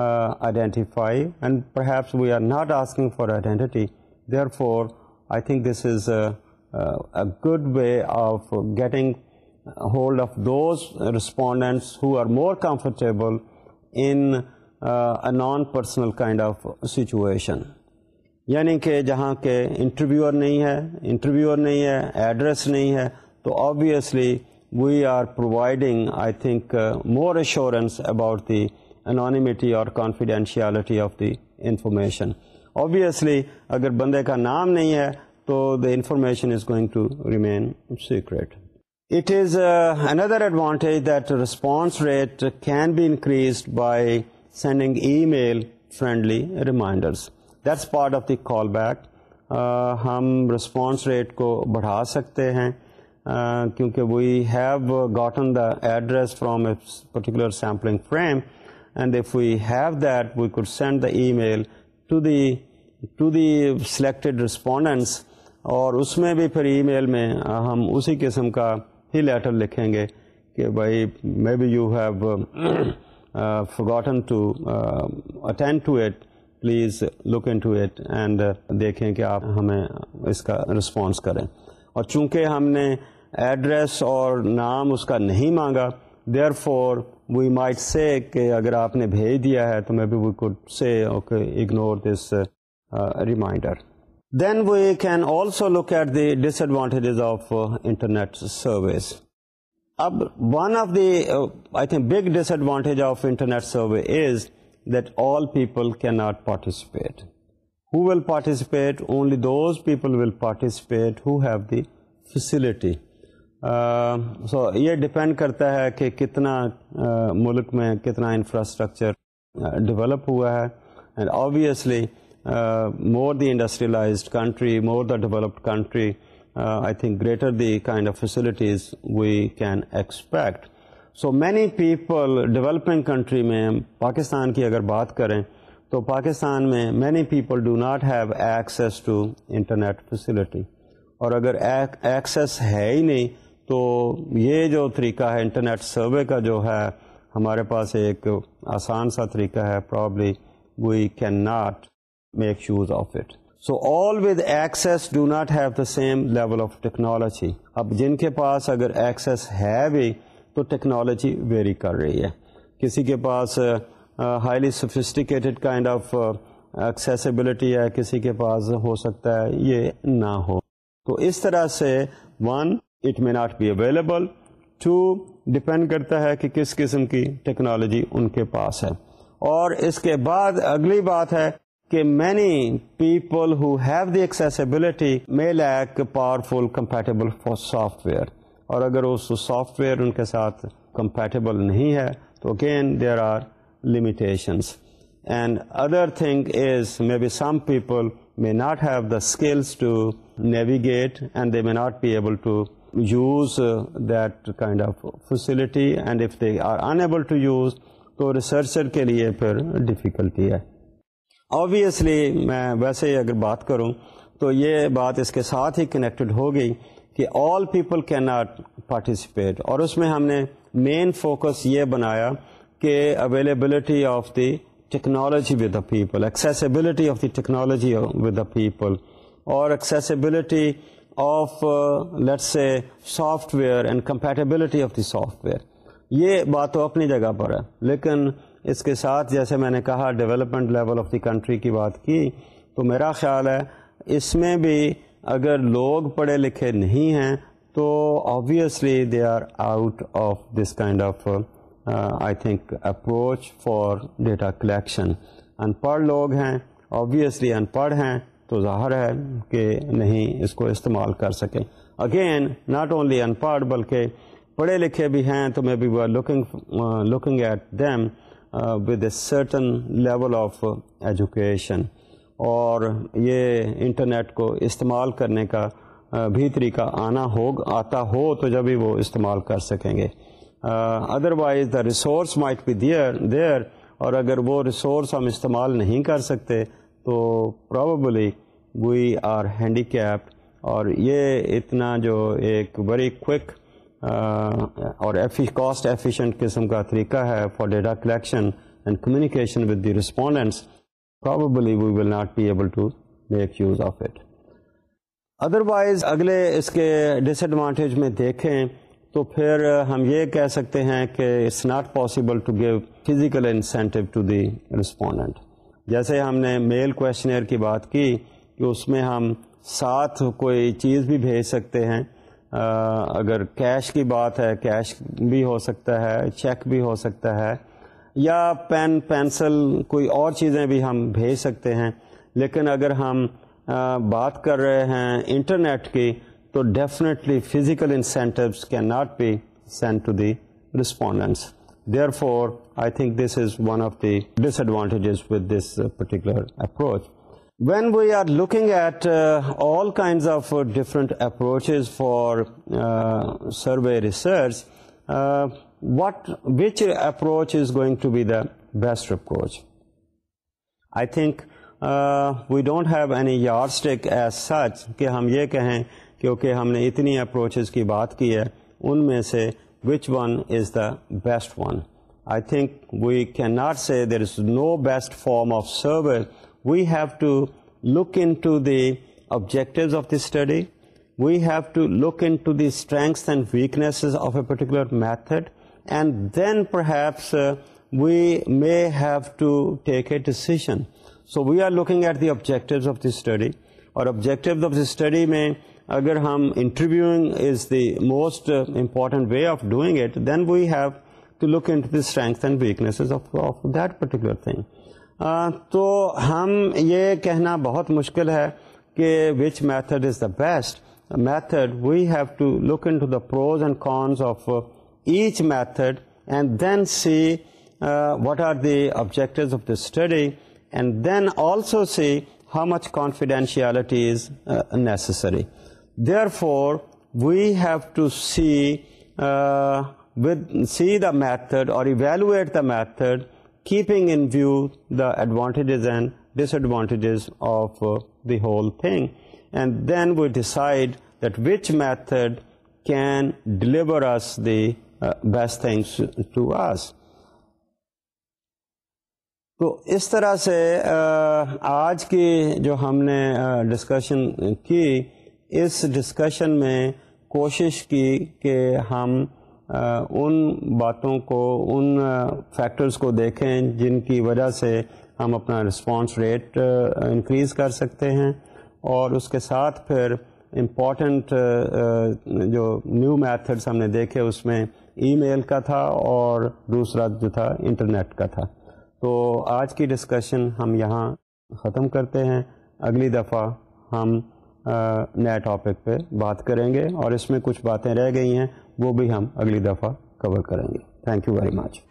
identify and perhaps we are not asking for identity therefore I think this is a good way of getting hold of those respondents who are more comfortable in non personal kind of situation یعنی کہ جہاں کے انٹرویور نہیں ہے انٹرویور نہیں ہے ایڈریس نہیں ہے تو obviously we are providing I think more assurance about the anonymity اور confidentiality of the information obviously اگر بندے کا نام نہیں ہے تو the information is going to remain secret it is another advantage that response rate can be increased by sending email friendly reminders that's part of the callback call uh, ہم ریسپانس ریٹ کو بڑھا سکتے ہیں uh, کیونکہ we have gotten the address from a particular sampling frame and if we have that we could send the email to the selected respondents اور اس میں بھی پھر ای میل میں ہم اسی قسم کا ہی لیٹر لکھیں گے کہ بھائی maybe you have forgotten to attend to it please look into it and دیکھیں کہ آپ ہمیں اس کا رسپانس کریں اور چونکہ ہم نے ایڈریس اور نام اس کا نہیں مانگا therefore we might say کہ اگر آپ نے بھیج دیا ہے تو may be we could say okay ignore this reminder then we can also look at the disadvantages of internet service اب one of the I think big disadvantage of internet survey is that all people can not participate who will participate only those people will participate who have the facility so یہ ڈپینڈ کرتا ہے کہ کتنا uh, ملک میں کتنا انفراسٹرکچر ڈولپ ہوا ہے and obviously more the industrialized country more the developed country I think greater the kind of facilities we can expect so many people developing country میں پاکستان کی اگر بات کریں تو پاکستان میں many people do not have access to internet facility اور اگر ایکسیس ہے ہی نہیں تو یہ جو طریقہ ہے انٹرنیٹ سروے کا جو ہے ہمارے پاس ایک آسان سا طریقہ ہے probably we can not make shows of it so all with access do not have the same level of technology اب جن کے پاس اگر ایکسیس ہے بھی تو ٹیکنالوجی ویری کر رہی ہے کسی کے پاس highly sophisticated kind of accessibility ہے کسی کے پاس ہو سکتا ہے یہ نہ ہو تو اس طرح سے one it may not be available to depend کرتا ہے کہ کس قسم کی ٹیکنالوجی ان کے پاس ہے اور اس کے بعد اگلی بات ہے کہ many people who have the accessibility may lack powerful compatible for software اور اگر اس سافٹ ویئر ان کے ساتھ کمپیٹیبل نہیں ہے تو again there are limitations and other thing is may be some people may not have the skills to navigate and they may not be able to use that kind of facility and if they are unable to use تو ریسرچر کے لیے پھر ڈیفیکلٹی ہے آبویسلی میں ویسے ہی اگر بات کروں تو یہ بات اس کے ساتھ ہی کنیکٹڈ ہو گئی کہ all people can not participate اور اس میں ہم نے مین فوکس یہ بنایا کہ availability of the technology with the people accessibility of the technology with the people اور accessibility of let's a software and compatibility of the software یہ بات تو اپنی جگہ پر ہے لیکن اس کے ساتھ جیسے میں نے کہا development level of the country کی بات کی تو میرا خیال ہے اس میں بھی اگر لوگ پڑھے لکھے نہیں ہیں تو obviously they are out of this kind of I think approach for data collection ان پڑھ لوگ ہیں آبویسلی ان پڑھ ہیں تو ظاہر ہے کہ نہیں اس کو استعمال کر سکیں اگین ناٹ اونلی ان پڑھ بلکہ پڑھے لکھے بھی ہیں تو may be we are looking looking at them with a certain level of education اور یہ انٹرنیٹ کو استعمال کرنے کا uh, بھی طریقہ آنا ہو آتا ہو تو جب ہی وہ استعمال کر سکیں گے ادروائز دا ریسورس مائٹ بھی دیئر دیئر اور اگر وہ ریسورس ہم استعمال نہیں کر سکتے تو probably we are handicap اور یہ اتنا جو ایک ویری کوئک اور کاسٹ ایفیشنٹ قسم کا طریقہ ہے for data collection and communication with the we will not be able to make use of it otherwise اگلے اس کے ڈس ایڈوانٹیج میں دیکھیں تو پھر ہم یہ کہہ سکتے ہیں کہ it's not possible to give physical incentive to the respondent جیسے ہم نے میل کوشچنئر کی بات کی کہ اس میں ہم ساتھ کوئی چیز بھی بھیج سکتے ہیں اگر کیش کی بات ہے کیش بھی ہو سکتا ہے چیک بھی ہو سکتا ہے یا پین پینسل کوئی اور چیزیں بھی ہم بھیج سکتے ہیں لیکن اگر ہم بات کر رہے ہیں انٹرنیٹ کی تو definitely physical incentives can not be send to the respondents therefore I think this is one of the disadvantages with this particular approach when we are looking at all kind of different approaches for survey research what which approach is going to be the best approach I think we don't have any yardstick as such کہ ہم یہ کہیں کیونکہ ہم نے اتنی اپروچز کی بات کی ہے ان میں سے which one is the best one I think we can not see there is no best form of survey we have to look into the objectives of the study we have to look in strengths and weaknesses of a particular method and then perhaps we may have to take a decision so we are looking at the objectives of the study اور آبجیکٹیو آف دی اسٹڈی میں اگر ہم interviewing is the most important way of doing it then we have to look in strengths and weaknesses that particular thing تو ہم یہ کہنا بہت مشکل ہے کہ which method is the best method we have to look into the pros and cons of each method and then see what are the objectives of the study and then also see how much confidentiality is necessary therefore we have to see with see the method اور evaluate the method keeping in view the advantages and disadvantages of the whole thing and then we decide that which method can us the the best things to us تو اس طرح سے آج کی جو ہم نے ڈسکشن کی اس ڈسکشن میں کوشش کی کہ ہم ان باتوں کو ان فیکٹرز کو دیکھیں جن کی وجہ سے ہم اپنا رسپانس ریٹ انکریز کر سکتے ہیں اور اس کے ساتھ پھر امپورٹنٹ جو نیو میتھڈس ہم نے دیکھے اس میں ای میل کا تھا اور دوسرا جو تھا انٹرنیٹ کا تھا تو آج کی ڈسکشن ہم یہاں ختم کرتے ہیں اگلی دفعہ ہم نئے ٹاپک پہ بات کریں گے اور اس میں کچھ باتیں رہ گئی ہیں وہ بھی ہم اگلی دفعہ کور کریں گے تھینک یو ویری مچ